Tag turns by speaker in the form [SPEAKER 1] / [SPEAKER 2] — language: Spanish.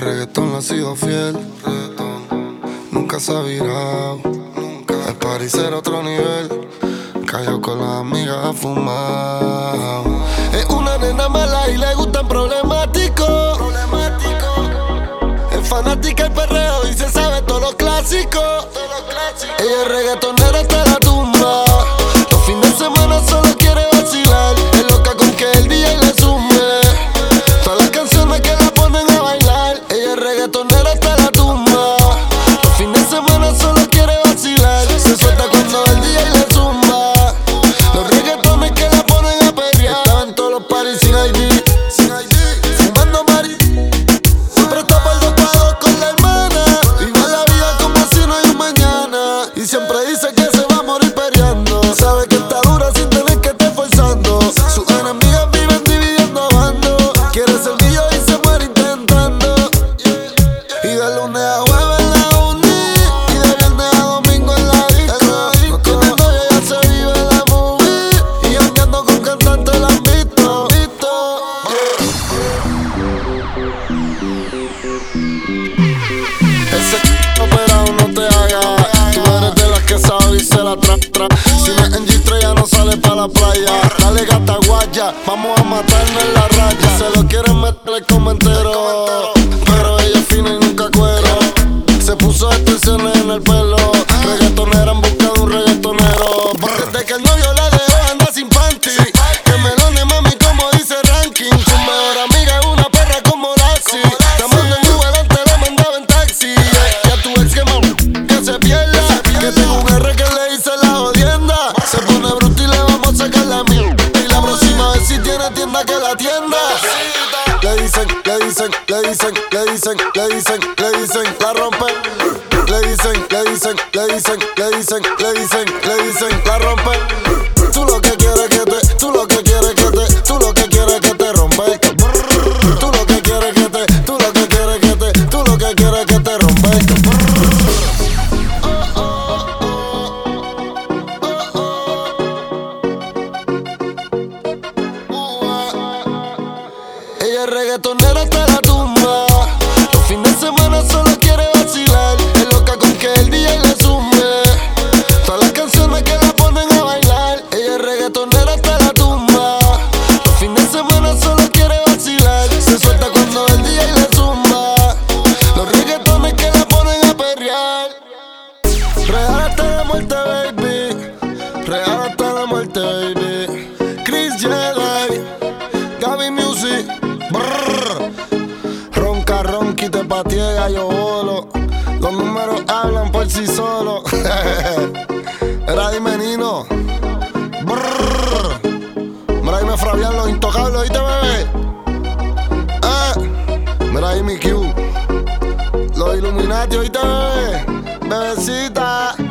[SPEAKER 1] reggaetón le ha sido fiel. Nunca se ha virado. Nunca. El París era otro nivel. Cayó con las amigas a fumar. Es una nena mala y le gustan problemáticos. Problemático. Es fanática del perreo y se sabe todos los clásicos. Ella es reggaetonera siempre dice que se va a morir peleando. Sabe que está dura sin tener que estar forzando. Sus enemigas viven dividiendo bandos. Quiere ser mío y se muere intentando. Y de lunes a jueves la uni. Y de viernes a domingo en la disco. No tiene novia, ya se vive la movie. Y andando con cantantes la han visto. Dale gata guaya, vamos a matarnos en la raya. Se lo quieren meter como entero. Tienda. Le dicen, le dicen, le dicen, le dicen, le dicen, le dicen, la rompen. Le dicen, le dicen, le dicen, le dicen, le dicen, le dicen, la rompen. Tú lo que quieres que te, tú lo que quieres que te, tú lo que quieres que te rompe. Tú lo que quieres que te, tú lo que quieres que te, tú lo que quieres que te rompe. Music. Brrr. Ronca, ronqui, te patiega, yo bolo. Los números hablan por sí solos. Era dime Nino. Brrr. Mira ahí me Fabián, los intocables, ¿oíste, bebé? Eh. Mira ahí mi Q. Los Illuminati, ¿oíste, bebé? Bebecita.